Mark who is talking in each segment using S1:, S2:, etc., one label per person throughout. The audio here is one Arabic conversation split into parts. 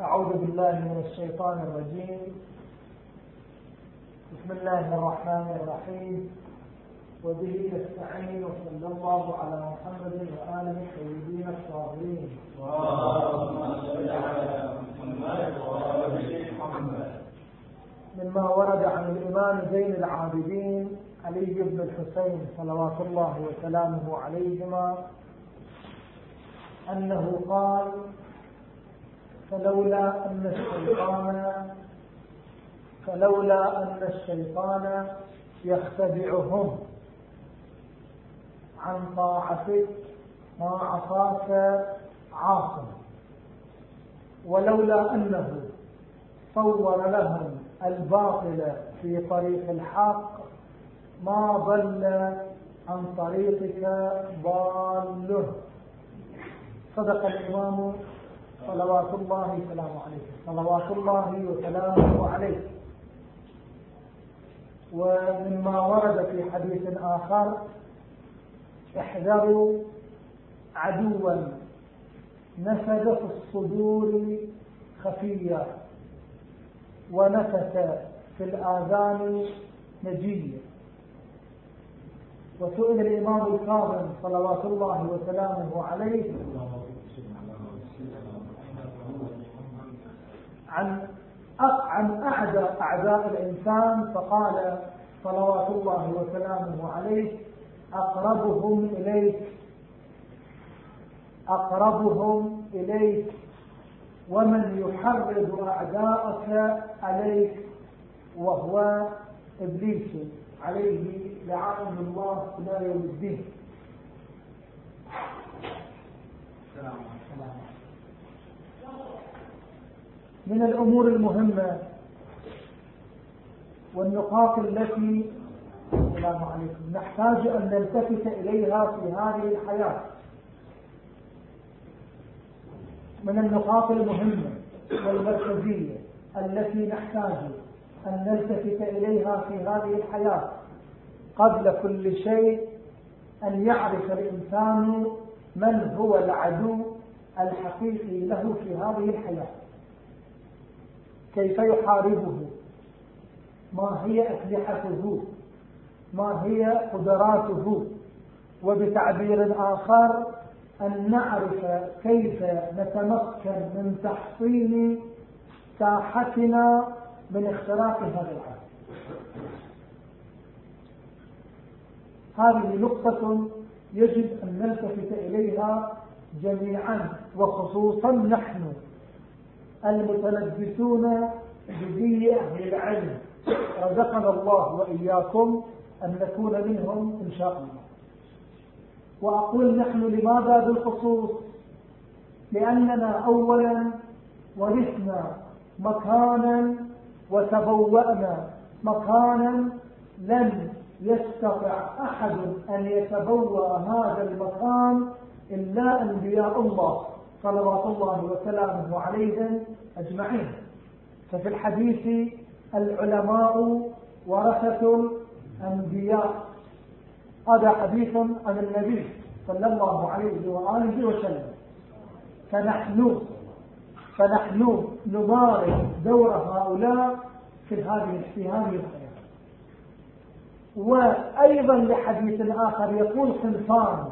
S1: أعوذ بالله من الشيطان الرجيم بسم الله الرحمن الرحيم وبه نستعين وصلى الله على محمد وآله الطيبين الطاهرين مما ورد عن الإمام زين العابدين علي بن الحسين صلوات الله وسلامه عليهما أنه قال فلولا أن الشيطان فلولا أن الشيطان يختبعهم عن طاعتك ما عصاك عاصم ولولا أنه صور لهم الباطل في طريق الحق ما ضل عن طريقك ضاله صدق الإمام صلوات الله وسلامه عليه صلوات الله وسلامه عليه ومما ورد في حديث آخر احذروا عدوا نفذ في الصدور خفيا ونفث في الآذان نجيا وسئل الإمام الكاظم صلوات الله وسلامه عليه عن عن أحد أعداء الإنسان فقال صلوات الله وسلامه عليه أقربهم إليك أقربهم إليك ومن يحرض أعداءك عليك وهو إبليس عليه لعان الله لا يوم الدين السلام عليكم من الأمور المهمة والنقاط التي السلام عليكم نحتاج أن نلتفت إليها في هذه الحياة من النقاط المهمة والمركزية التي نحتاج أن نلتفت إليها في هذه الحياة قبل كل شيء أن يعرف الإنسان من هو العدو الحقيقي له في هذه الحياة كيف يحاربه ما هي أسلحته ما هي قدراته وبتعبير آخر أن نعرف كيف نتمكن من تحصين ساحتنا من اختراق هذا العالم هذه نقطة يجب أن نلتفت إليها جميعا وخصوصا نحن المتلبسون بدي أهل العلم رزقنا الله وإياكم أن نكون منهم إن شاء الله وأقول نحن لماذا بالخصوص لأننا أولا ورثنا مكانا وتبوأنا مكانا لم يستطع أحد أن يتبوأ هذا المكان إلا أنبياء الله صلوات الله وسلامه عليهم أجمعين ففي الحديث العلماء ورثة الأنبياء هذا حديث عن النبي صلى الله عليه وآله وسلم فنحن فنحن نمارس دور هؤلاء في هذه في والحياه وأيضا لحديث آخر يقول صنفان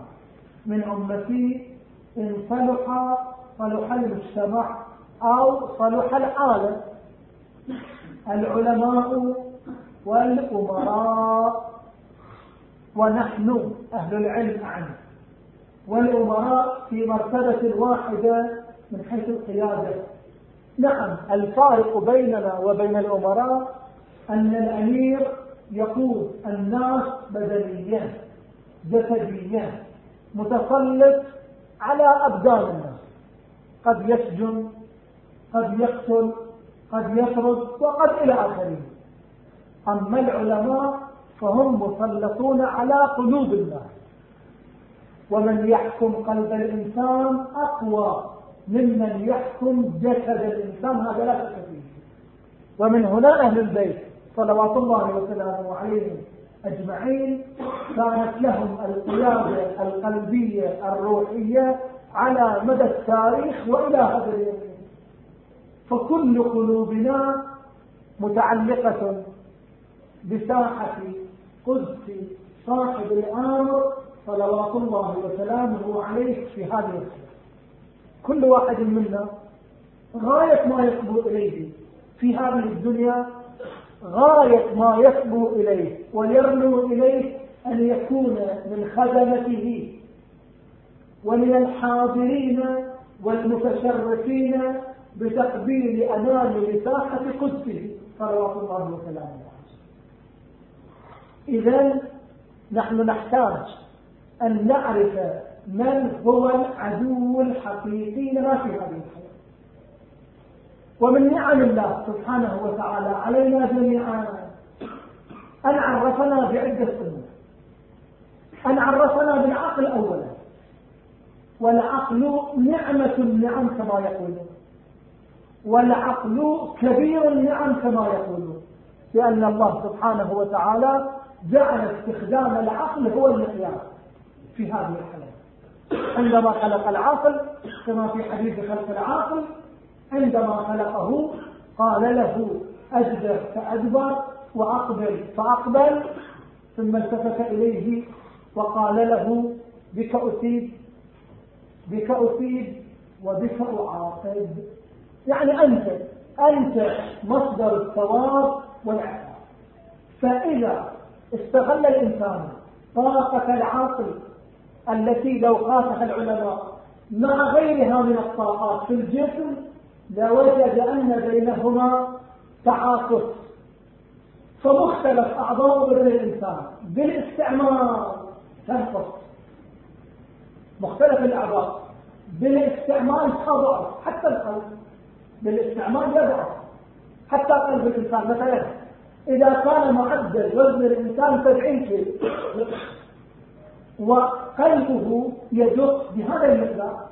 S1: من أمتي إن صلح صلح المجتمع أو صلح العالم العلماء والأمراء ونحن أهل العلم عنه والأمراء في مرتبة واحدة من حيث القيادة نعم الفارق بيننا وبين الأمراء أن الأمير يقود الناس بدنيا جسديا متسلط على أبدان الناس قد يسجن قد يقتل قد يطرد وقد إلى آخره أما العلماء فهم مسلطون على قلوب الناس ومن يحكم قلب الإنسان أقوى ممن يحكم جسد الإنسان هذا لا تكفيه ومن هنا أهل البيت صلوات الله وسلامه عليهم أجمعين كانت لهم القيادة القلبية الروحية على مدى التاريخ وإلى هذا اليوم فكل قلوبنا متعلقة بساحة قدس صاحب الأمر صلوات الله وسلامه عليه في هذه الحياة كل واحد منا غاية ما يصبو إليه في هذه الدنيا غاية ما يصبو إليه ويرنو إليه أن يكون من خدمته ومن الحاضرين والمتشرفين بتقبيل أمام لساحة قدسه صلوات الله وسلامه إذا نحن نحتاج أن نعرف من هو العدو الحقيقي لما في هذه الحياة ومن نعم الله سبحانه وتعالى علينا جميعا أن عرفنا بعدة أمور أن عرفنا بالعقل أولا والعقل نعمة النعم كما يقولون والعقل كبير النعم كما يقولون لأن الله سبحانه وتعالى جعل استخدام العقل هو المقياس في هذه الحالة عندما خلق العقل كما في حديث خلق العقل عندما خلقه قال له أجبر فأدبر وأقبل فأقبل ثم التفت إليه وقال له بك أصيب بك أصيب وبك أعاقب يعني أنت أنت مصدر الثواب والعقاب فإذا استغل الإنسان طاقة العاقل التي لو خاطها العلماء مع غيرها من الطاقات في الجسم لوجد أن بينهما تعاطف فمختلف أعضاء بدن الإنسان بالاستعمار تنقص مختلف الأعضاء بالاستعمال تضعف حتى القلب بالاستعمال يضعف حتى قلب الإنسان مثلا إذا كان معدل وزن الإنسان 70 كيلو وقلبه يدق بهذا المقدار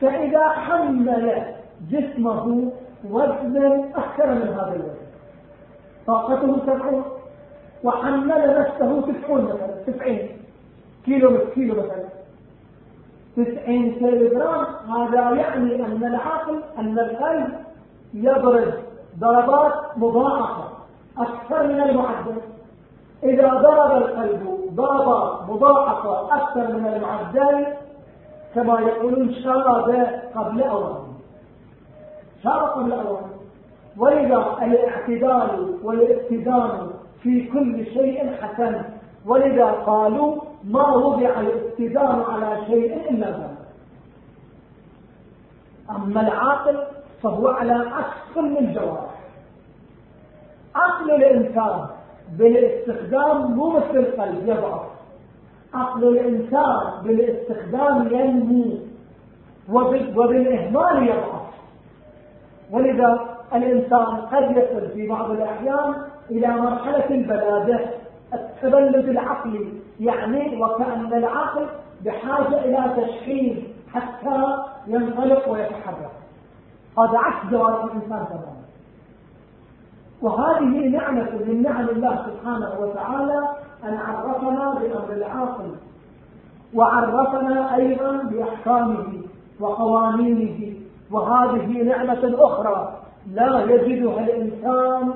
S1: فإذا حمل جسمه وزنا أكثر من هذا الوزن طاقته سبعون وحمل نفسه تسعون مثلا تسعين كيلو كيلو مثلا تسعين كيلوغرام هذا يعني أن العقل أن القلب يضرب ضربات مضاعفة أكثر من المعدل إذا ضرب القلب ضربة مضاعفة أكثر من المعدل كما يقولون شرد قبل أوان شرط الأول ولذا الاعتدال والاقتدام في كل شيء حسن ولذا قالوا ما وضع الاقتدام على شيء إلا هذا أما العاقل فهو على عكس كل الجوارح عقل الإنسان بالاستخدام مو مثل القلب يضعف عقل الإنسان بالاستخدام ينمو وبالإهمال يضعف ولذا الإنسان قد يصل في بعض الأحيان إلى مرحلة البلاده التبلد العقلي يعني وكأن العقل بحاجة إلى تشخيص حتى ينطلق ويتحرك هذا عكس جوارح الإنسان تماما وهذه نعمة من نعم الله سبحانه وتعالى أن عرفنا بأمر العاقل وعرفنا أيضا بأحكامه وقوانينه وهذه نعمة أخرى لا يجدها الإنسان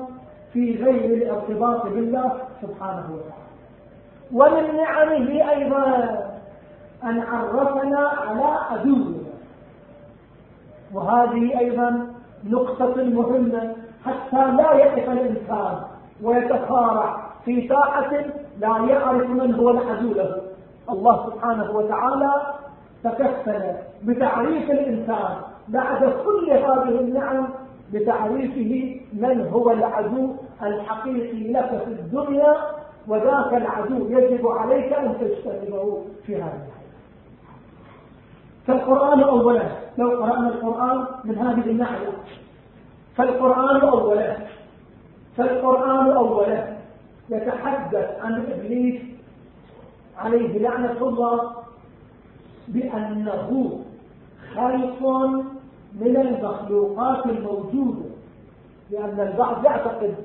S1: في غير الارتباط بالله سبحانه وتعالى ومن نعمه أيضا أن عرفنا على عدونا وهذه أيضا نقطة مهمة حتى لا يقف الإنسان ويتسارع في ساعة لا يعرف من هو العدو له الله سبحانه وتعالى تكفل بتعريف الإنسان بعد كل هذه النعم بتعريفه من هو العدو الحقيقي لك في الدنيا وذاك العدو يجب عليك أن تجتنبه في هذه الحياة فالقرآن أولا لو قرأنا القرآن من هذه الناحية فالقرآن أولا فالقرآن أولا يتحدث عن إبليس عليه لعنة الله بأنه خلق من المخلوقات الموجودة لأن البعض يعتقد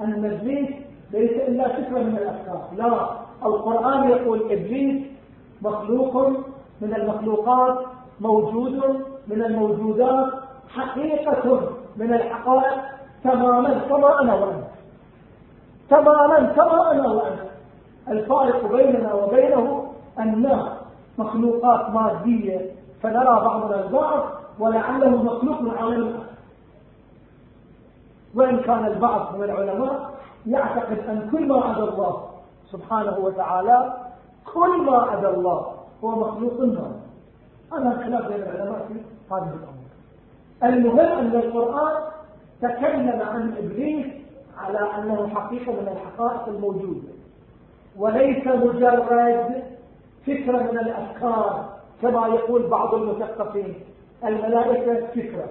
S1: أن إبليس ليس إلا فكرة من الأفكار لا القرآن يقول إبليس مخلوق من المخلوقات موجود من الموجودات حقيقة من الحقائق تماما كما أنا وأنت تماما كما أنا وأنت الفارق بيننا وبينه أنه مخلوقات مادية فنرى بعضنا البعض ولعله مخلوق من عالم وإن كان البعض من العلماء يعتقد أن كل ما عدا الله سبحانه وتعالى كل ما عدا الله هو مخلوق منه هذا الخلاف بين العلماء في هذه الأمور المهم أن القرآن تكلم عن إبليس على أنه حقيقة من الحقائق الموجودة وليس مجرد فكرة من الأفكار كما يقول بعض المثقفين الملائكة فكرة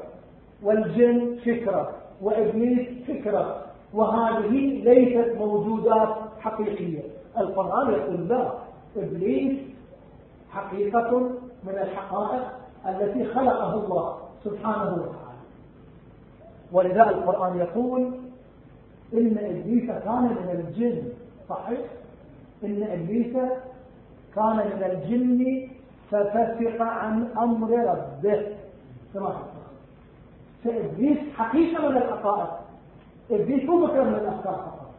S1: والجن فكرة وإبليس فكرة وهذه ليست موجودات حقيقية القرآن يقول لا إبليس حقيقة من الحقائق التي خلقه الله سبحانه وتعالى ولذا القرآن يقول إن إبليس كان من الجن صحيح إن إبليس كان من الجن ففسق عن أمر ربه صراحة فإبليس حقيقة ولا الحقائق؟ إبليس هو مكرم من الأفكار فقط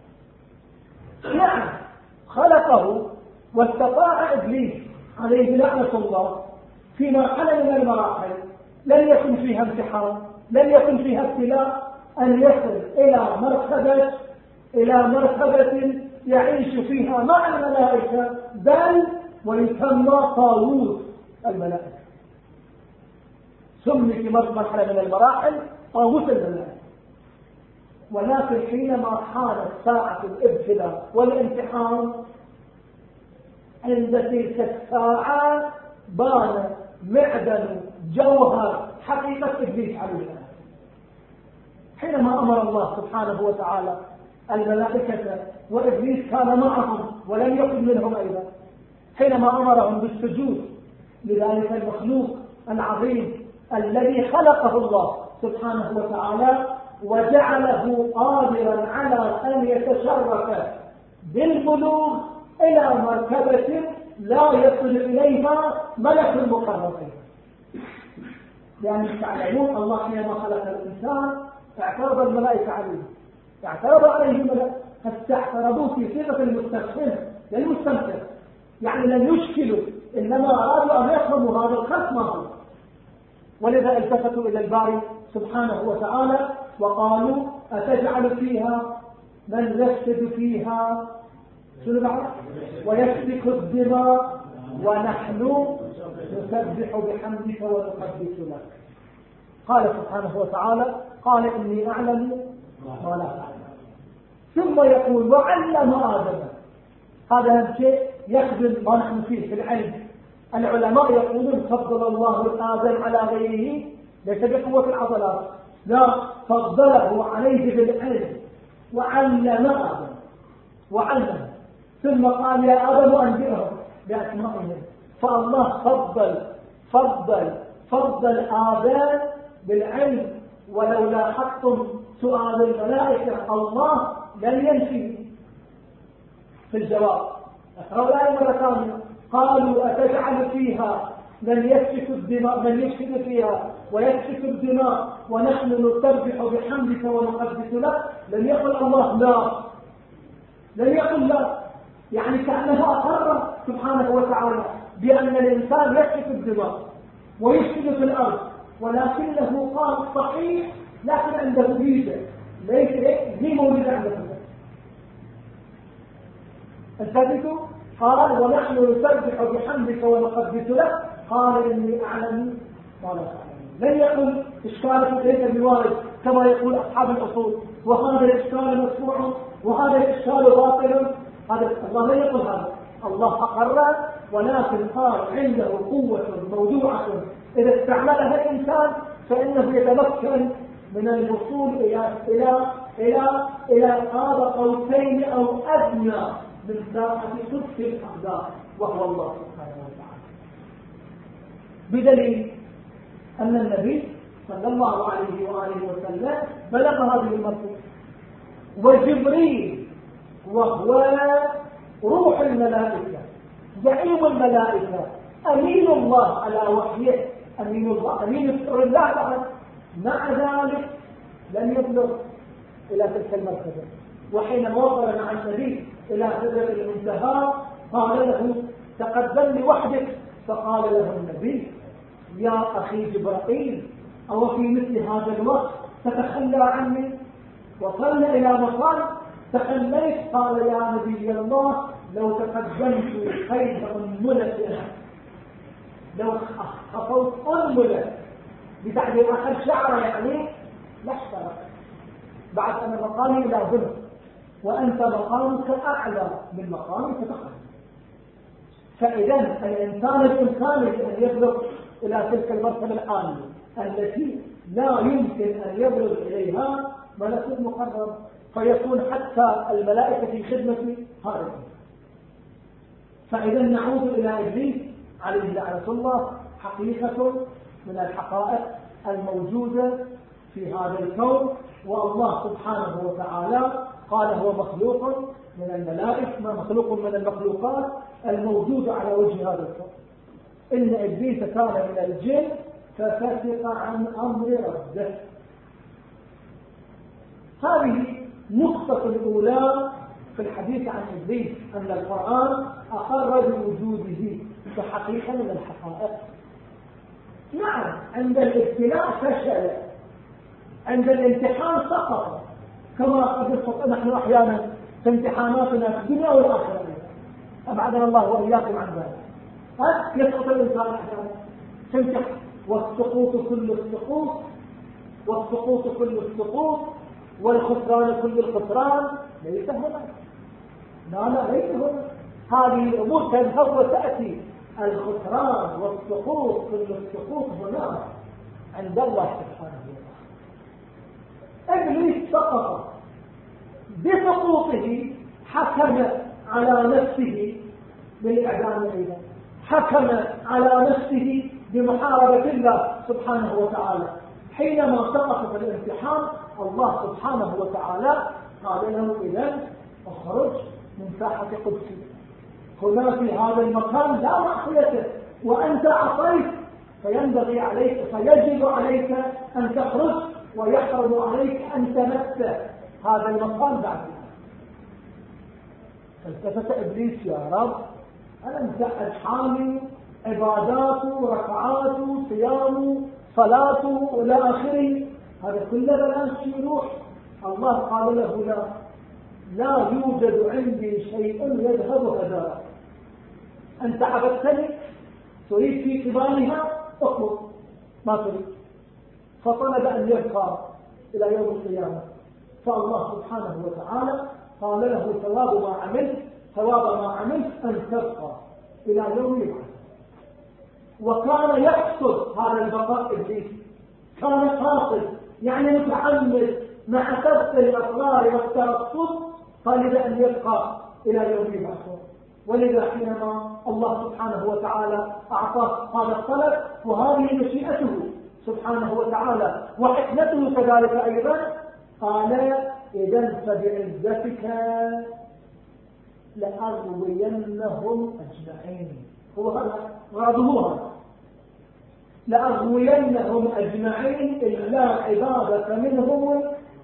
S1: نعم خلقه واستطاع إبليس عليه لعنة الله في مرحلة من المراحل لم يكن فيها امتحان لم يكن فيها ابتلاء أن يصل إلى مرتبة إلى مرتبة يعيش فيها مع الملائكة بل ويسمى طاووس الملائكة سمي في مرحلة من المراحل طاووس الملائكة ولكن حينما حانت ساعة الابتلاء والامتحان عند تلك الساعة بان معدن جوهر حقيقة إبليس عليها حينما أمر الله سبحانه وتعالى الملائكة وإبليس كان معهم ولم يكن منهم أيضا حينما أمرهم بالسجود لذلك المخلوق العظيم الذي خلقه الله سبحانه وتعالى وجعله قادرا على أن يتشرف بالبلوغ إلى مرتبة لا يصل إليها ملك المقربين يعني تعلمون الله حينما خلق الإنسان اعترض الملائكة عليه اعترض عليه الملائكة فاستعترضوا في صيغة المستسلم للمستمتع يعني لم يشكلوا إنما أرادوا أن يفهموا هذا الخصم ولذا التفتوا إلى الباري سبحانه وتعالى وقالوا أتجعل فيها من يفسد فيها شنو بعد ويسفك الدماء ونحن نسبح بحمدك ونقدس لك قال سبحانه وتعالى قال إني أعلم ما لا تعلم ثم يقول وعلم آدم هذا شيء يخدم ما نحن فيه في العلم العلماء يقولون فضل الله آدم على غيره ليس بقوة العضلات لا فضله عليه بالعلم وعلم آدم وعلمه ثم قال يا آدم أنبئهم بأسمائهم فالله فضل فضل فضل آدم بالعلم ولو لاحظتم سؤال الملائكة الله لن ينفي في الجواب اقرأوا الآية مرة ثانية قالوا أتجعل فيها من يسفك الدماء من يسفك فيها ويسفك الدماء ونحن نسبح بحمدك ونقدس لك لم يقل الله لا لم يقل لا يعني كأنه أقر سبحانه وتعالى بأن الإنسان يسفك الدماء ويفسد في الأرض ولكنه قال صحيح لكن عنده ميزة ليس ليه موجود عنده الثابت قال ونحن نسبح بحمدك ونقدس لك قال إني أعلم قال لن يقل إشكال ليس بوارد كما يقول أصحاب الأصول وهذا الإشكال مدفوع وهذا الإشكال باطل هذا الله لن يقل هذا الله أقر ولكن صار عنده قوة موضوعة إذا استعملها الإنسان فإنه يتمكن من الوصول إلى إلى إلى إلى قاب قوسين أو أدنى من ساعة صدف الأقدار وهو الله سبحانه وتعالى بدليل أن النبي صلى الله عليه وآله وسلم بلغ هذه المرتبه وجبريل وهو روح الملائكة زعيم الملائكة أمين الله على وحيه أمين الله أمين سر الله فقط مع ذلك لم يبلغ إلى تلك المرتبة وحين وصل مع النبي إلى سدرة الانتهاء قال له تقبل لوحدك فقال له النبي يا أخي جبرائيل أو في مثل هذا الوقت تتخلى عني وصلنا إلى مقال تخليت قال يا نبي الله لو تقدمت خير أملة لو خفوت أملة بتعبير أخر شعر يعني لا اشترك بعد أن مقالي لا ظلم وأنت مقامك أعلى من مقامك فقط فإذا الإنسان الإمكاني أن يبلغ إلى تلك المرتبة العالية التي لا يمكن أن يبلغ إليها ملك مقرب فيكون حتى الملائكة في خدمة هذا فإذا نعود إلى إبليس عليه لعنة الله حقيقة من الحقائق الموجودة في هذا الكون والله سبحانه وتعالى قال هو مخلوق من الملائكه ما مخلوق من المخلوقات الموجود على وجه هذا الكون إن إبليس كان من الجن ففسق عن أمر ربه هذه نقطة الأولى في الحديث عن إبليس أن القرآن أقر بوجوده كحقيقة من الحقائق نعم عند الابتلاء فشل عند الامتحان سقط كما قد يستطيع نحن احيانا في امتحاناتنا في الدنيا والاخره ابعدنا الله واياكم عن ذلك قد يستطيع الانسان احيانا تمتح والسقوط كل السقوط والسقوط كل السقوط والخسران كل الخسران ليس هنا لا لا ليس هنا هذه الامور تنهض وتاتي الخسران والسقوط كل السقوط هنا عند الله سبحانه وتعالى ابليس سقط بسقوطه حكم على نفسه بالاعدام ايضا حكم على نفسه بمحاربه الله سبحانه وتعالى حينما سقط في الامتحان الله سبحانه وتعالى قال له اذا اخرج من ساحه قدسي هنا في هذا المكان لا معصيته وانت عصيت فينبغي عليك فيجب عليك ان تخرج ويحرم عليك أن تمس هذا المقام بعد فالتفت إبليس يا رب أنا مسأل حامي عباداته ركعاته صيامه صلاته إلى آخره هذا كله شيء يروح الله قال له لا لا يوجد عندي شيء يذهب هذا أنت عبدتني تريد في قبالها اطلب ما تريد فطلب أن يبقى إلى يوم القيامة فالله سبحانه وتعالى قال له ثواب ما عملت ثواب ما عملت أن تبقى إلى يوم القيامة وكان يقصد هذا البقاء إبليس كان قاصد يعني متحمل مع كف الأسرار والترصد طالب أن يبقى إلى يوم البعث ولذا حينما الله سبحانه وتعالى أعطاه هذا الطلب وهذه مشيئته سبحانه وتعالى وحكمته كذلك أيضا قال إذا فبعزتك لأغوينهم أجمعين هو غاضبوها لأغوينهم أجمعين إلا عبادة منهم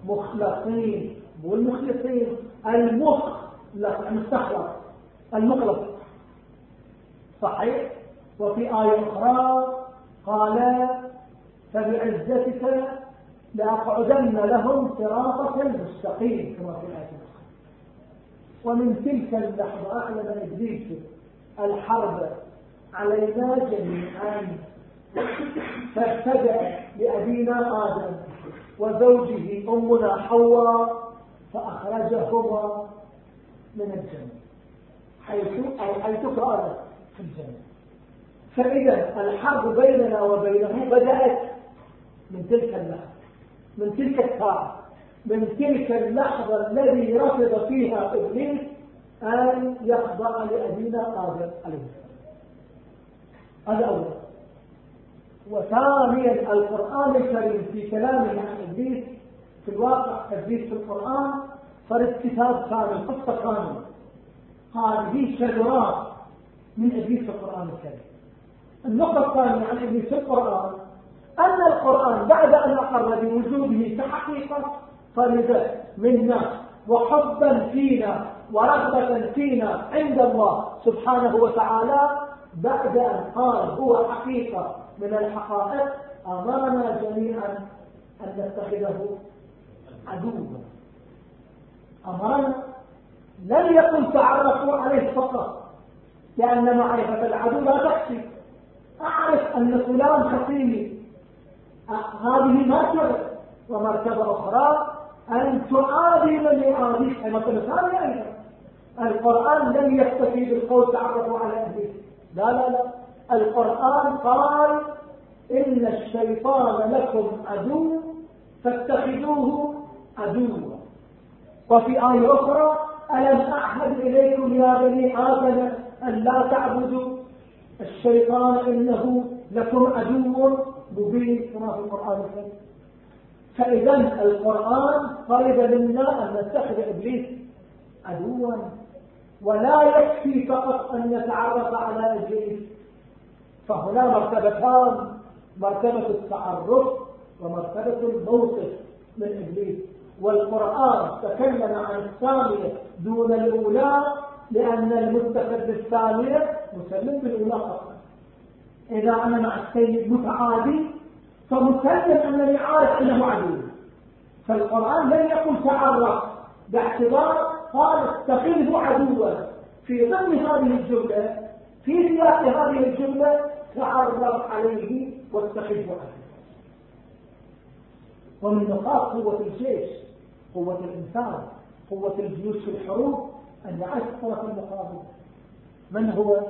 S1: مخلصين المخلصين المخلص المستخلص المخلص صحيح وفي آية أخرى قال فبعزتك لأقعدن لهم صراطك المستقيم كما في الآية ومن تلك اللحظة أعلم إبليس الحرب علينا جميعا فابتدأ لأبينا آدم وزوجه أمنا حواء فأخرجهما من الجنة حيث أو حيث كان في الجنة فإذا الحرب بيننا وبينه بدأت من تلك اللحظة من تلك الساعة من تلك اللحظة الذي رفض فيها إبليس أن يخضع لأبينا قادر عليه السلام هذا أولا وثانيا القرآن الكريم في كلامه عن إبليس في الواقع إبليس في القرآن فرد كتاب كامل قصة كاملة هذه شجرات من إبليس في القرآن الكريم النقطة الثانية عن إبليس في القرآن أن القرآن بعد أن أقر بوجوده كحقيقة فرد منا وحبا فينا ورغبة فينا عند الله سبحانه وتعالى بعد أن قال هو حقيقة من الحقائق أمرنا جميعا أن نتخذه عدوا أمرنا لم يكن تعرفوا عليه فقط لأن معرفة العدو لا تكفي أعرف أن فلان خطيبي هذه مرتبة ومرتبة أخرى أن تعادل لأهلك مرتبة ثانية أيضا القرآن لم يكتفي بالقول تعرفوا على أهله لا لا لا القرآن قال إن الشيطان لكم عدو فاتخذوه عدوا وفي آية أخرى ألم أعهد إليكم يا بني آدم أن لا تعبدوا الشيطان إنه لكم عدو مبين كما في القرآن الكريم فإذا القرآن طلب منا أن نتخذ إبليس عدوا ولا يكفي فقط أن نتعرف على إبليس فهنا مرتبتان مرتبة التعرف ومرتبة الموقف من إبليس والقرآن تكلم عن الثانية دون الأولى لأن المتخذ الثانية مسلم بالأولى فقط إذا أنا مع السيد متعادي فمسلم أنني عارف أنه عدو فالقرآن لم يقل تعرف باعتبار قال اتخذه عدوا في ضمن هذه الجملة في سياق هذه الجملة تعرف عليه واتخذه عدوا ومن نقاط قوة الجيش قوة الإنسان قوة الجيوش في الحروب أن يعرف الطرف المقابل من هو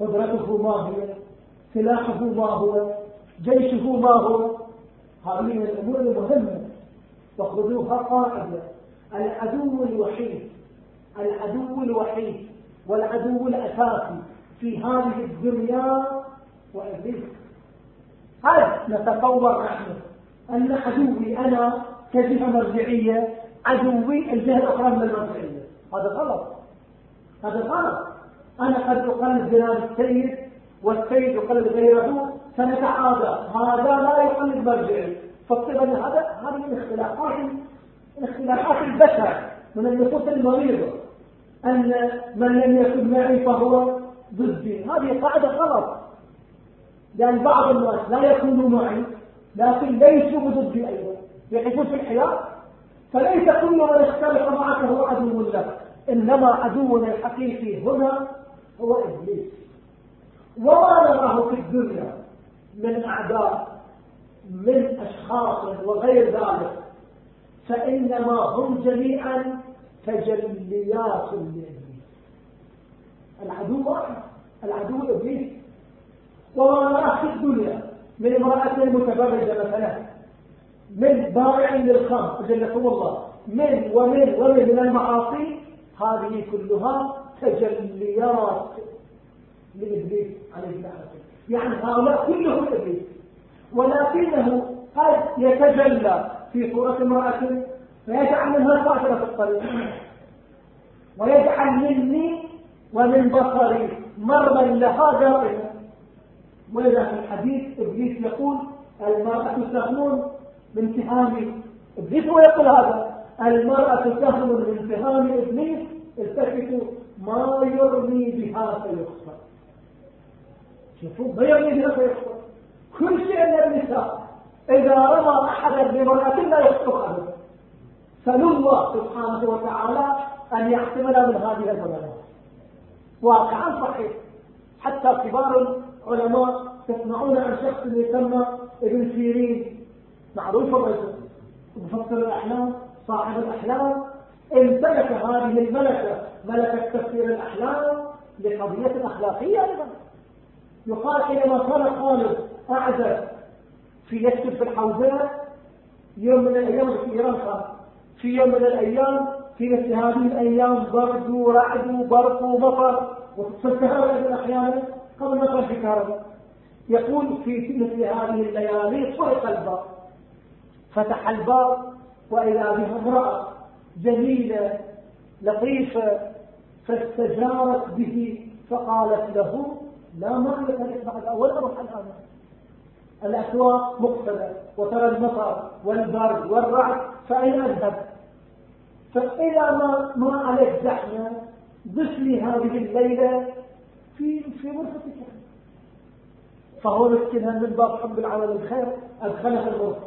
S1: قدرته ما هي سلاحه ما هو جيشه ما هو هذه من الأمور المهمة وخذوها قاعدة العدو الوحيد العدو الوحيد والعدو الأساسي في هذه الدنيا وإبليس هل نتصور نحن أن عدوي أنا كجهة مرجعية عدوي الجهة الأخرى من المرجعية هذا غلط هذا غلط أنا قد أقام جناب السيد والسيد يقلد غيره فنتعادى هذا لا يقلد مرجعه فالطبع هذا هذه من من اختلافات البشر من النصوص المريضة أن من لم يكن معي فهو ضدي هذه قاعدة غلط لأن بعض الناس لا يكونوا معي لكن ليسوا ضدي أيضا يقفون في الحياة فليس كل من يختلف معك هو عدو لك إنما عدونا الحقيقي هنا هو إبليس وما نراه في الدنيا من أعداء من أشخاص وغير ذلك فإنما هم جميعا تجليات لإبليس العدو واحد العدو إبليس وما نراه في الدنيا من امرأة متبرجة مثلا من بارع للخمر جلكم الله من ومن ومن من المعاصي هذه كلها تجليات لإبليس عليه السلام يعني هؤلاء كلهم إبليس ولكنه قد يتجلى في صورة امرأة فيجعل منها قاتلة في الطريق ويجعل مني ومن بصري مرما لها دائما ولذا في الحديث إبليس يقول المرأة سهم من سهام إبليس هو يقول هذا المرأة سهم من سهام إبليس التفتوا ما يرمي بها فيخسر شوفوا بيان هذا كل شيء من النساء إذا رمى أحدا بمرأة لا يصدقها فلو الله سبحانه وتعالى أن يحتمل من هذه البلد واقعا صحيح حتى كبار العلماء تسمعون عن شخص يسمى ابن سيرين معروف الرجل مفسر الأحلام صاحب الأحلام امتلك هذه الملكة ملكة تفسير الأحلام لقضية أخلاقية أيضا يقال حينما كان خالد أعزب في يكتب في الحوزات يوم من الأيام في إيران في يوم من الأيام في مثل هذه الأيام برد ورعد وبرق ومطر وتتسهل أيضا أحيانا قبل ما في كهرباء يقول في مثل هذه الليالي طرق الباب فتح الباب وإلى بها امرأة جميلة لطيفة فاستجارت به فقالت له لا معرفة بعد أول أروح الآن الأسواق مقفلة وترى المطر والبرد والرعد فأين أذهب فإلى ما, ما عليك زحمة مثل هذه الليلة في في غرفتك فهو مسكينها من باب حب العمل الخير أدخلها الغرفة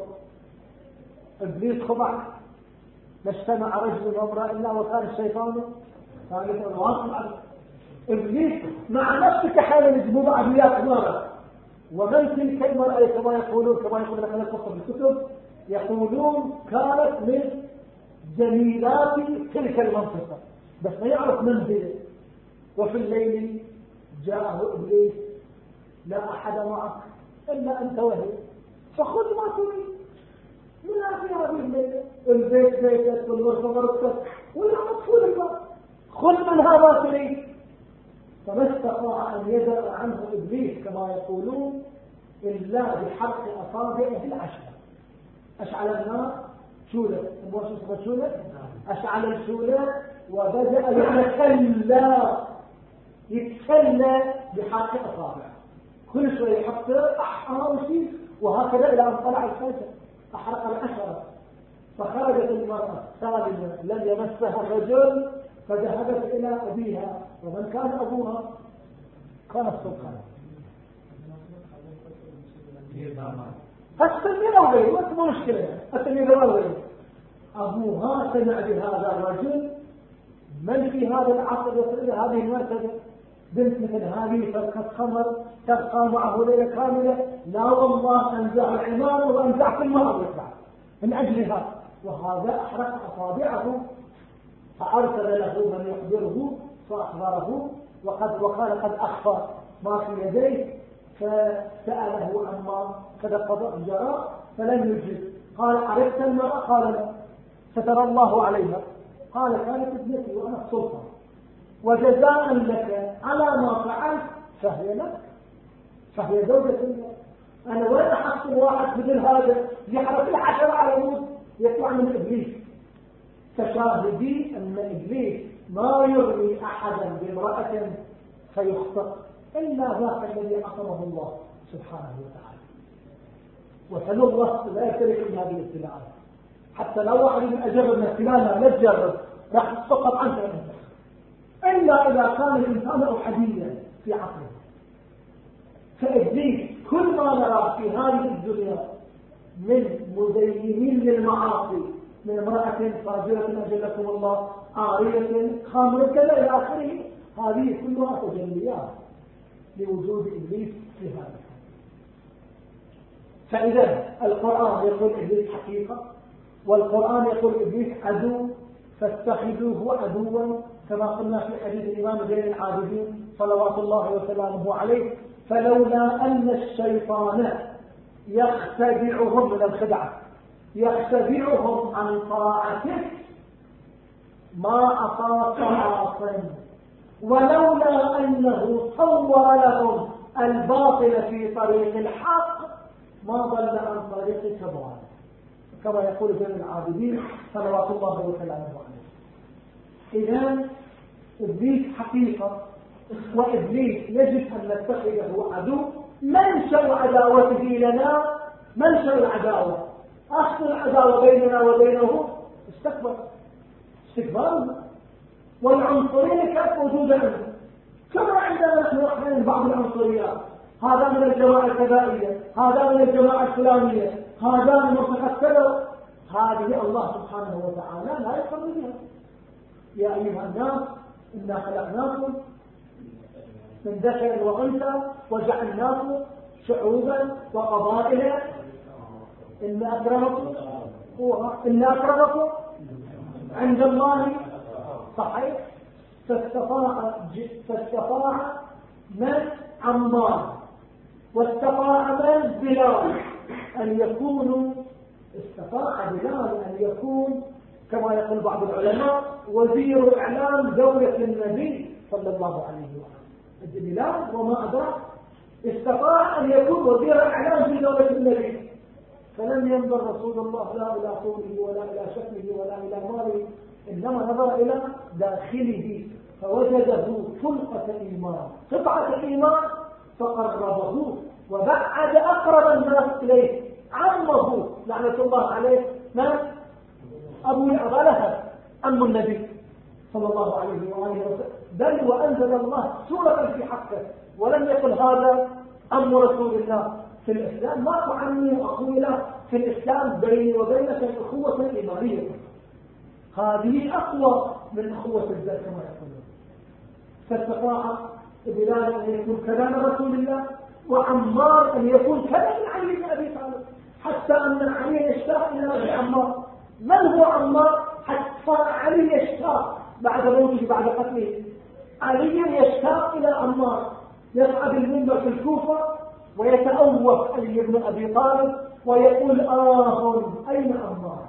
S1: إبليس خضعك ما اجتمع رجل وامرأة إلا وكان الشيطان ثالثا واصل عليك ابليس مع نفسك يجب يجيبوا بعضيات مرة ومن تلك المرأة كما يقولون كما يقولون لك في بالكتب يقولون كانت من جميلات تلك المنطقة بس ما يعرف منزله وفي الليل جاءه ابليس لا احد معك الا انت وهي فخذ ما تريد من في هذه الليله البيت بيتك والغرفه غرفتك ولا مقفول الباب خذ منها ما تريد فما استطاع أن يزرع عنه إبليس كما يقولون إلا بحرق أصابعه العشرة أشعل النار شولة مباشر شولة أشعل الشولة وبدأ يتكلى يتكلى بحرق أصابعه كل شوي يحط أحمر وهكذا إلى أن طلع الفجر أحرق العشرة فخرجت المرأة سالمة لم يمسها الرجل فذهبت إلى أبيها ومن كان أبوها كان السلطان السمير أولي ما مشكلة السمير أولي أبوها سمع بهذا الرجل من في هذا العقد يصل إلى هذه المرتبة بنت مثل هذه تركت خمر تبقى معه ليلة كاملة لا والله أنزع وانزع في المهر من أجلها وهذا أحرق أصابعه فأرسل له من يخبره فأخبره وقد وقال قد أخفى ما في يديه فسأله عما قد قضى جرى فلم يجد قال عرفت المرأة قال لا سترى الله عليها قال كانت ابنتي وأنا السلطة وجزاء لك على ما فعلت فهي لك فهي زوجة لك أنا وين أحط واحد مثل هذا يحرق العشر على موت يطلع من إبليس كشاهدي أن إبليس ما يرمي أحدا بامرأة فيخطئ إلا ذاك الذي عصمه الله سبحانه وتعالى وسنرى لا يختلف من هذه الابتلاءات. حتى لو واحد من اجرنا اختلالنا لا تجرب راح تسقط عنك أنت إلا إذا كان الإنسان أحديا في عقله فإبليس كل ما نراه في هذه الدنيا من مزينين للمعاصي من امرأة فاجرة أجلكم الله عارية خامرة كذا إلى آخره هذه كلها تجليات لوجود إبليس في هذا فإذا القرآن يقول إبليس حقيقة والقرآن يقول إبليس عدو فاتخذوه عدوا كما قلنا في حديث الإمام زين العابدين صلوات الله وسلامه عليه فلولا أن الشيطان يختدعهم من الخدعة يختبئهم عن طاعته ما أطاق عاصم ولولا أنه صور لهم الباطل في طريق الحق ما ضل عن طريق كبار كما يقول ابن العابدين صلوات الله وسلامه عليه إذا إبليس حقيقة وإبليس يجب أن نتخذه عدو منشأ عداوته لنا منشأ العداوة أصل العداوة بيننا وبينه استكبر استكبار والعنصرية كانت موجودة عنده كما عندنا نحن أحيانا بعض العنصريات هذا من الجماعة الكبائية هذا من الجماعة الفلانية هذا من منطقة كذا هذه الله سبحانه وتعالى لا يقبل بها يا أيها الناس إنا خلقناكم من ذكر وأنثى وجعلناكم شعوبا وقبائل إن أكرمكم إن أكرمكم عند الله صحيح فاستطاع فاستطاع من عمار واستطاع من بلال أن يكونوا استطاع بلال أن يكون كما يقول بعض العلماء وزير إعلام دولة النبي صلى الله عليه وسلم بلال وما أدراك استطاع أن يكون وزير إعلام في دولة النبي فلم ينظر رسول الله لا إلى طوله ولا إلى شكله ولا إلى ماله إنما نظر إلى داخله فوجده خلقة إيمان قطعة إيمان فقربه وبعد أقرب الناس إليه عمه لعنة الله عليه ما أبو أبا لهب النبي صلى الله عليه وآله وسلم بل وأنزل الله سورة في حقه ولم يقل هذا أم رسول الله في الإسلام ما تعني أقول في الإسلام بيني وبينك الأخوة الإيمانية هذه أقوى من أخوة الزر كما يقولون فاستطاع بلال أن يكون كلام رسول الله وعمار أن يكون كلام علي بن أبي طالب حتى أن علي يشتاق إلى عمار من هو عمار حتى علي يشتاق بعد موته بعد قتله علي يشتاق إلى عمار يصعد المنبر في الكوفة ويتأوف علي بن أبي طالب ويقول آخر أين عمار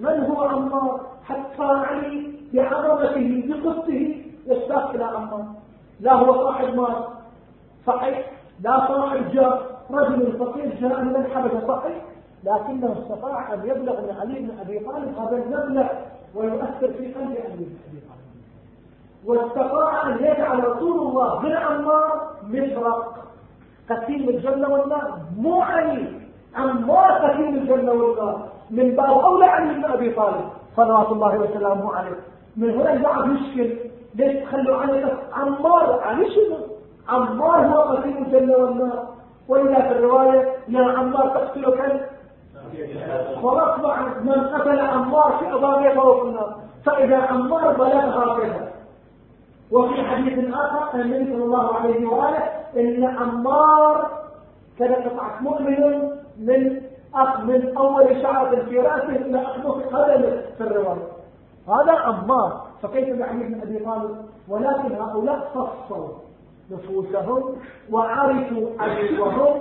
S1: من هو عمار حتى علي بعظمته بقدسه يشتاق إلى عمار لا هو صاحب مال صحيح لا صاحب جار رجل فقير جاء من الحبشة صحيح لكنه استطاع أن يبلغ من علي بن أبي طالب هذا المبلغ ويؤثر في قلب علي بن أبي طالب واستطاع أن يجعل رسول الله بن عمار مفرق قسيم الجنة والنار مو علي عمار قسيم الجنة والنار من باب أولى علي بن أبي طالب صلوات الله وسلامه عليه من هنا البعض يشكل ليش تخلوا علي بس عمار علي شنو عمار هو قسيم الجنة والنار وإذا في الرواية يا عمار تقتلك انت وأطبع من قتل عمار في أبواب في النار فإذا عمار بلغها بها وفي حديث آخر عن النبي صلى الله عليه وآله إن عمار كان قطعة مؤمن من من أول شعرة في رأسه إلى أخمص قدمه في الرواية هذا عمار فكيف بحديث من أبي طالب ولكن هؤلاء فصلوا نفوسهم وعرفوا عدوهم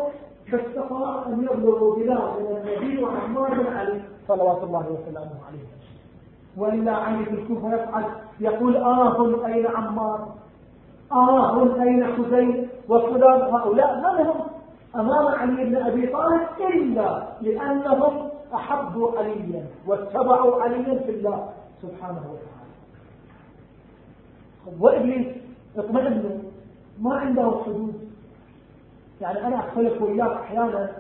S1: فاستطاعوا أن يبلغوا بلا من النبي وعمار بن علي صلوات الله وسلامه عليه وإلا علي الكفر يفعل يقول آه أين عمار آه أين حسين وفلان هؤلاء ما لهم أمام علي بن أبي طالب إلا لأنهم أحبوا عليا واتبعوا عليا في الله سبحانه وتعالى وإبليس اطمئن ما عنده حدود يعني أنا أختلف وياك أحيانا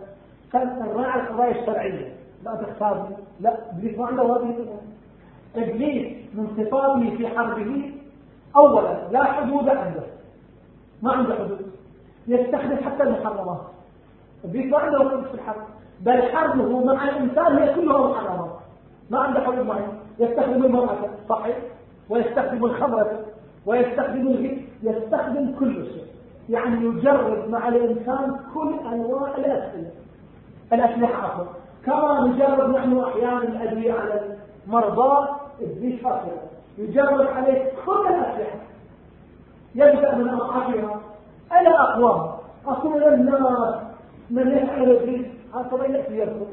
S1: كان الراعي القضايا الشرعية لا تختارني لا إبليس ما عنده هذه الأمور تجليس من صفاته في حربه أولا لا حدود عنده ما عنده حدود يستخدم حتى المحرمات البيت ما عنده حدود في الحرب بل حربه مع الإنسان هي كلها محرمات ما عنده حدود معين يستخدم المرأة صحيح ويستخدم الخمرة ويستخدم الهيك يستخدم كل شيء يعني يجرب مع الإنسان كل أنواع الأسئلة الأسلحة كما نجرب نحن أحيانا الأدوية على المرضى إبليس حاصل يجرد عليك كل الأسلحة يبدأ من اصحابها ألا أقوام أصول الناس من يحمل إبليس هذا طبعا يأتي يركض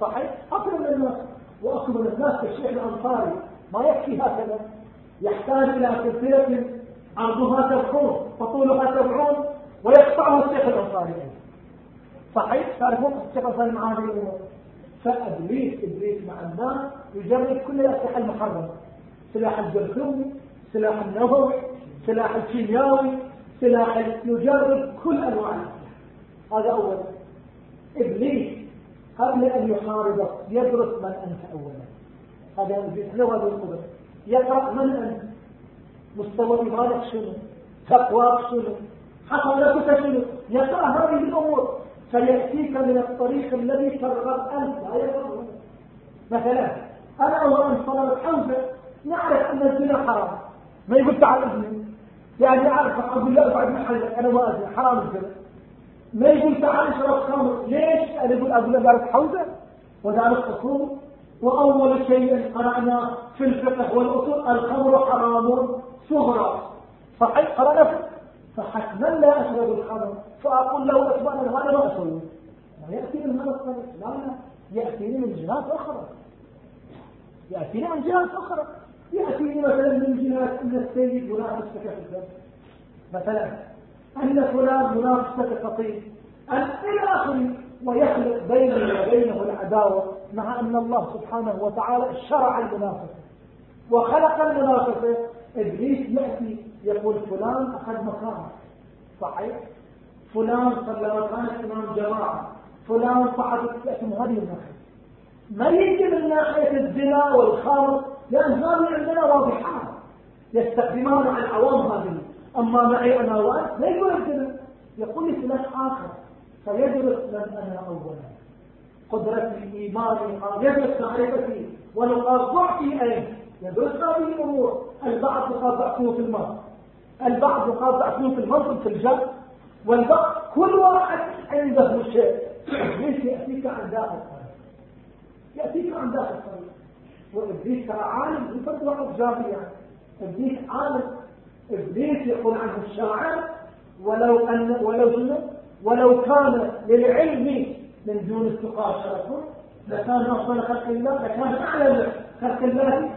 S1: صحيح أصول الناس وأصول الناس الشيخ الأنصاري ما يحكي هكذا يحتاج إلى سلسله عرضها تبقون فطولها سبعون ويقطعه الشيخ الأنصاري صحيح تعرفون الشيخ الأنصاري معاه الأمور فابليس ابليس مع النار يجرب كل الاسلحه المحرمه سلاح الجرثومي سلاح النووي سلاح الكيمياوي سلاح يجرب كل انواع الاسلحه هذا اول ابليس قبل ان يحاربك يدرس من انت اولا هذا ابليس له هذه القدره يقرا من انت مستوى ايمانك شنو تقواك شنو حصلتك شنو فيأتيك من الطريق الذي فرغت أنت لا مثلا أنا من صلاة حوزة نعرف أن الزنا حرام ما يقول تعال أبني يعني أعرف أقول لا أبعد محل أنا أزنى حرام الزنا ما يقول تعال اشرب خمر ليش أنا أقول أبو لبارك حوزة وذلك أصول وأول شيء قرأنا في الفقه والأصول الخمر حرام صغرى صحيح قرأنا فحتما لا أشرب الخمر فأقول له أخبرنا هذا ما أصلي ما يأتيني من هذا الخمر لا لا يأتيني من جهات أخرى يأتيني من جهات أخرى يأتيني مثلا من جهات أن السيد منافسك في مثلا أن فلان منافسك فقير أن إلى آخره ويخلق بيني وبينه العداوة مع أن الله سبحانه وتعالى شرع المنافسة وخلق المنافسة إبليس يأتي يقول فلان أخذ مقام صحيح فلان صلى مكانك إمام جماعة فلان صعد لكن هذه الناحية ما يجي من ناحية الزنا والخمر لأن هذه عندنا واضحات يستخدمها مع العوام هذه أما معي أنا وأنت لا يقول الزنا يقول لي فلان آخر فيدرس من أنا أولا قدرتي إيماني يدرس معرفتي ونقاط ضعفي أيضا يدرس هذه الأمور البعض يقال ضعفه في المنصب البعض يقال ضعفه في المنصب في الجد والبعض كل واحد عنده شيء ابليس يأتيك عن داخل يأتيك عن داخل الطريق وإبليس ترى عالم بفضل وقت جامعا إبليس عالم إبليس يقول عنه الشاعر ولو أن ولو ولو كان للعلم من دون استقاء شرفه لكان أفضل خلق الله لكان أعلم خلق الله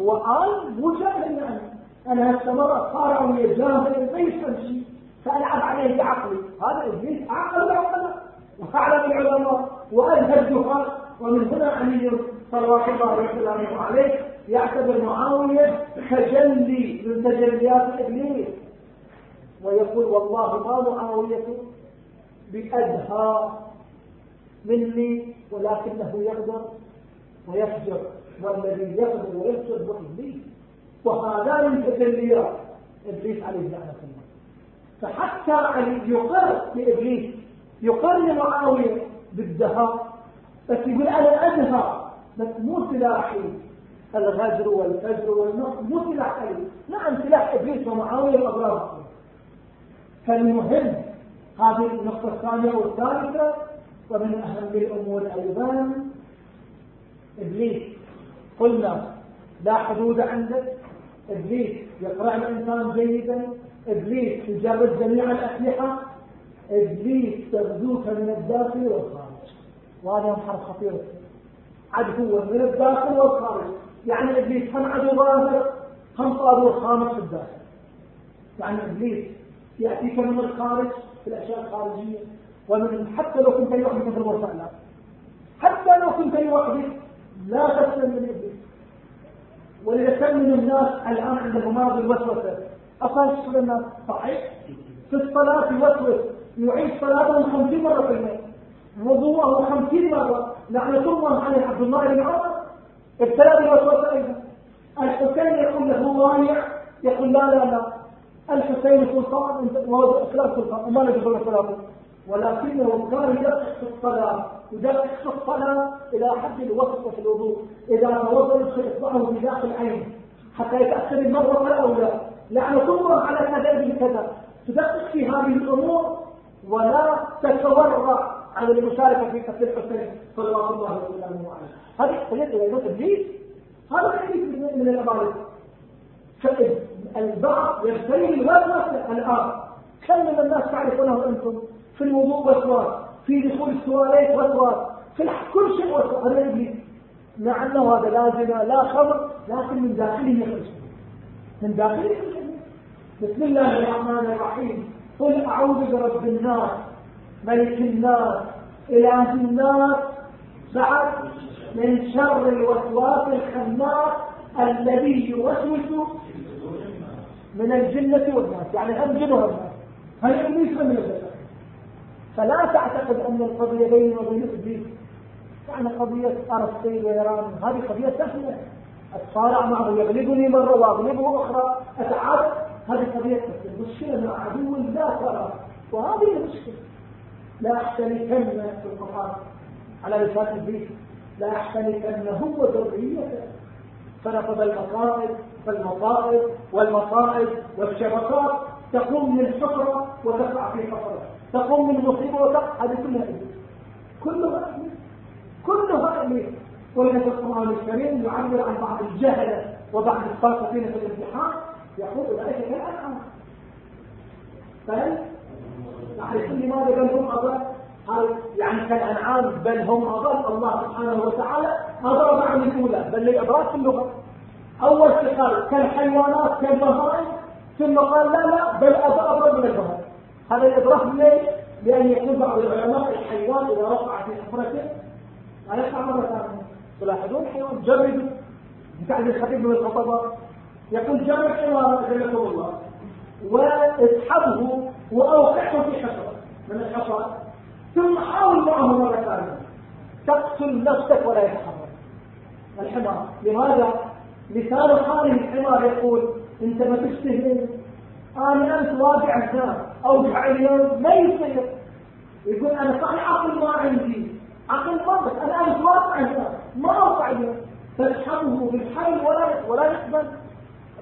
S1: هو قال مجاهد يعني أنا هالثمرة صار ويا جاهل ما شيء فألعب عليه بعقلي هذا إبليس أعقل بعقله وأعلم العلماء وأذهب الدخان ومن هنا علي صلى الله عليه وسلم عليه يعتبر معاوية تجلي من تجليات إبليس ويقول والله ما معاوية بأدهى مني ولكنه يغدر ويفجر والذي يقدر ويبصر هو إبليس وهذان التسليات إبليس عليه لعنة الله فحتى علي يقر لإبليس يقر لمعاوية بالدهاء بس يقول على الأدهى بس مو سلاحي الغدر والفجر والنصر مو سلاح علي نعم سلاح إبليس ومعاوية الأضرار فالمهم هذه النقطة الثانية والثالثة ومن أهم الأمور أيضا إبليس قلنا لا حدود عندك إبليس يقرأ الإنسان جيدا إبليس يجرد جميع الأسلحة إبليس تغزوك من الداخل والخارج وهذا محر خطير عدو من الداخل والخارج يعني إبليس هم عدو ظاهر هم عدو خامس في الداخل يعني إبليس يأتيك من الخارج في الأشياء الخارجية ومن حتى لو كنت يوحدك في الوسائل حتى لو كنت يوحدك لا تسلم من إبليس وليخمن الناس الآن عندهم مرض الوسوسة أصلا شكل الناس صحيح في الصلاة يوسوس يعيد صلاته خمسين مرة في الماء وضوءه خمسين مرة نحن ترمى عن عبد الله بن عمر ابتلى بالوسوسة أيضا الحسين يقول له وانع يقول لا لا لا الحسين سلطان وهو أخلاق سلطان وما نجد له سلطان ولكنهم كانوا يدقق في الصلاة يدقق في الصلاة إلى حد الوسط في الوضوء إذا وصل إصبعه بداخل العين حتى يتأثر المرة الأولى لأنه تنظر على كذا كذا تدقق في هذه الأمور ولا تتورع عن المشاركة في قتل الحسين صلى الله عليه وسلم هذه حليت إلى يوم إبليس هذا الحديث من الأبارك فالبعض يشتري الوزن الآن كم من الناس تعرفونه أنتم في الوضوء وسواس في دخول السواليت وسواس في كل شيء وسواس هذا ابليس مع انه هذا لا زنا لا خمر لكن من داخله يخرج من داخله يخرج بسم الله الرحمن الرحيم قل اعوذ برب الناس ملك الناس اله الناس بعد من شر الوسواس الخناس الذي يوسوس من الجنة والناس يعني هم جنة والناس هل ابليس من الجنة فلا تعتقد أن القضية بيني وبينك بيك يعني قضية أرسطي وإيران هذه قضية سهلة أتصارع معه يغلبني مرة وأغلبه أخرى أتعب هذه قضية مشكلة مع عدو لا ترى وهذه المشكلة لا كلمة في القرآن على لسان البيت لا كلمة هو ذريته فرفض المصائب فالمصائب والمصائب والشبكات تقوم من حفرة وتقع في حفرة تقوم المصيبة وتقع هذه كلها إبليس كلها إبليس كلها إبليس ولذلك القرآن الكريم يعبر عن بعض الجهلة وبعض الفاسقين في الامتحان يقول أولئك كالأنعام فهل؟ كل لماذا بل هم أضل يعني كالأنعام بل هم أضل الله سبحانه وتعالى أضرب عن الأولى بل للأبرار في اللغة أول شيء قال كالحيوانات كالبهائم ثم قال لا لا بل أضرب من البهائم هذا الإضراب ليه؟ لأن يقول بعض العلماء الحيوان إذا رفع في حفرته ما يقع مرة ثانية تلاحظون حيوان جرد بتعدي الخطيب من الخطبة يقول جرد حيوان جلكم الله واسحبه وأوقعه في حفرة من الحفرة ثم حاول معه مرة ثانية تقتل نفسك ولا يتحرك الحمار لماذا؟ لسان خالي الحمار يقول انت ما تشتهي انا انت واقع الناس او شعريان ما يصير يقول انا صحيح عقل ما عندي عقل منطق انا انا واقع ما اوقع اليوم فالحمه بالحمل ولا ولا يقبل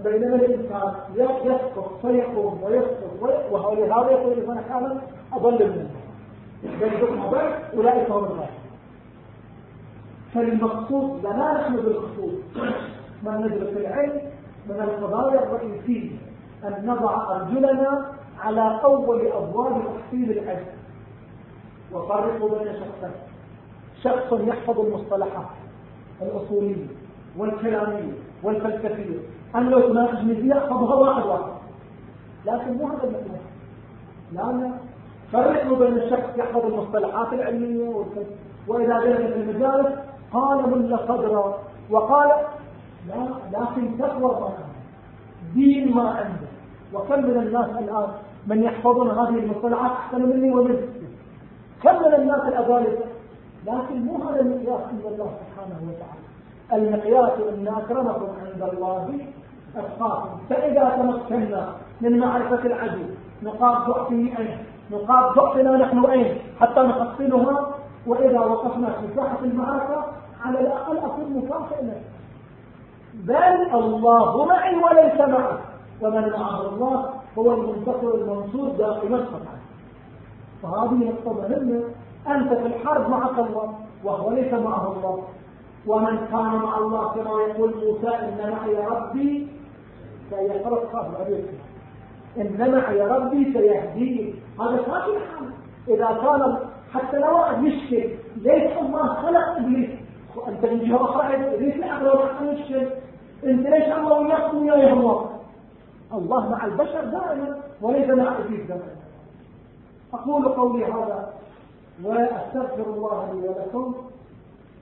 S1: بينما الانسان يفقه فيقوم ويقوم ولهذا يقول انا احيانا اضل منه يحتاجكم عباد اولئك هم الغالب فالمقصود لا نحن بالخصوص ما ندرس العلم من القضايا الرئيسيه أن نضع أرجلنا على أول أبواب تحصيل العلم وفرقوا بين شخصين شخص يحفظ المصطلحات الأصولية والكلامية والفلسفية أنا لو تناقش مزية أحفظها واحد واحد لكن مو هذا لا لا فرقوا بين الشخص يحفظ المصطلحات العلمية والفلسفية وإذا دخل في المجالس قال ملا صدره وقال لا لكن تقوى ما دين ما عنده وكم من الناس الآن من يحفظون هذه المصطلحات أحسن مني ومنك كمل الناس الأبالغ لكن مو هذا المقياس عند الله سبحانه وتعالى المقياس أن أكرمكم عند الله أتقاكم فإذا تمكنا من معرفة العدو نقاط ضعفه أين نقاط ضعفنا نحن أين حتى نحصلها وإذا وقفنا في ساحة المعركة على الأقل أكون مكافئ لك بل الله معي وليس معك ومن معه الله هو المنتصر المنصور دائما قطعا فهذه نقطة مهمة أنت في الحرب معك الله وهو ليس معه الله ومن كان مع الله كما يقول موسى إن معي ربي سيحرق خاف عليك إن معي ربي سيهديني هذا خاف الحال إذا كان حتى لو واحد مشكل ليس الله خلق إبليس أنت من جهة أخرى إبليس الأغلب عن مشكل أنت ليش الله وياك يا يهواك الله مع البشر دائما وليس مع ابليس دائما اقول قولي هذا واستغفر الله لي ولكم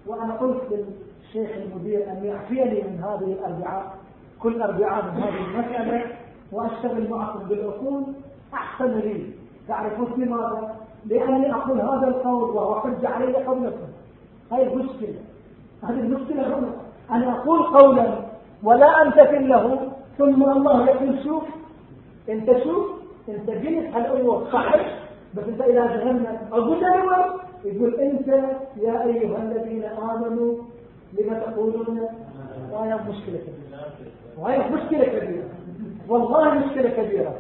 S1: وانا قلت للشيخ المدير ان يعفيني من هذه الاربعاء كل اربعاء من هذه المساله واشتغل معكم بالعقول احسن لي تعرفون لماذا؟ لاني اقول هذا القول وهو حج علي قبلكم هذه مشكله هذه المشكله انا اقول قولا ولا امتثل له ثم الله يقول شوف انت شوف انت جنس على الأمور صحيح بس انت إلى جهنم أقول له يقول انت يا أيها الذين آمنوا لما تقولون وهي مشكلة كبيرة وهي مشكلة كبيرة والله مشكلة كبيرة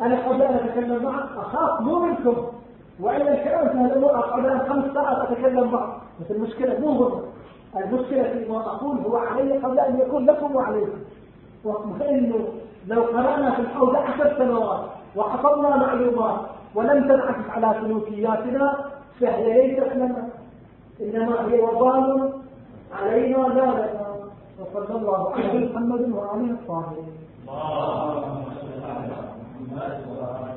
S1: أنا قبل أن أتكلم معك أخاف مو منكم وإلا الكلام في هذا الأمور قبل خمس ساعات أتكلم معك بس المشكلة مو هو المشكلة فيما أقول هو علي قبل أن يكون لكم وعليكم وكأنه لو قرأنا في الحوض عشر سنوات وحفظنا معلومات ولم تنعكس على سلوكياتنا فهي ليست لنا إنما هي وبال علينا لا لنا وصلى الله على محمد وعلى الطاهرين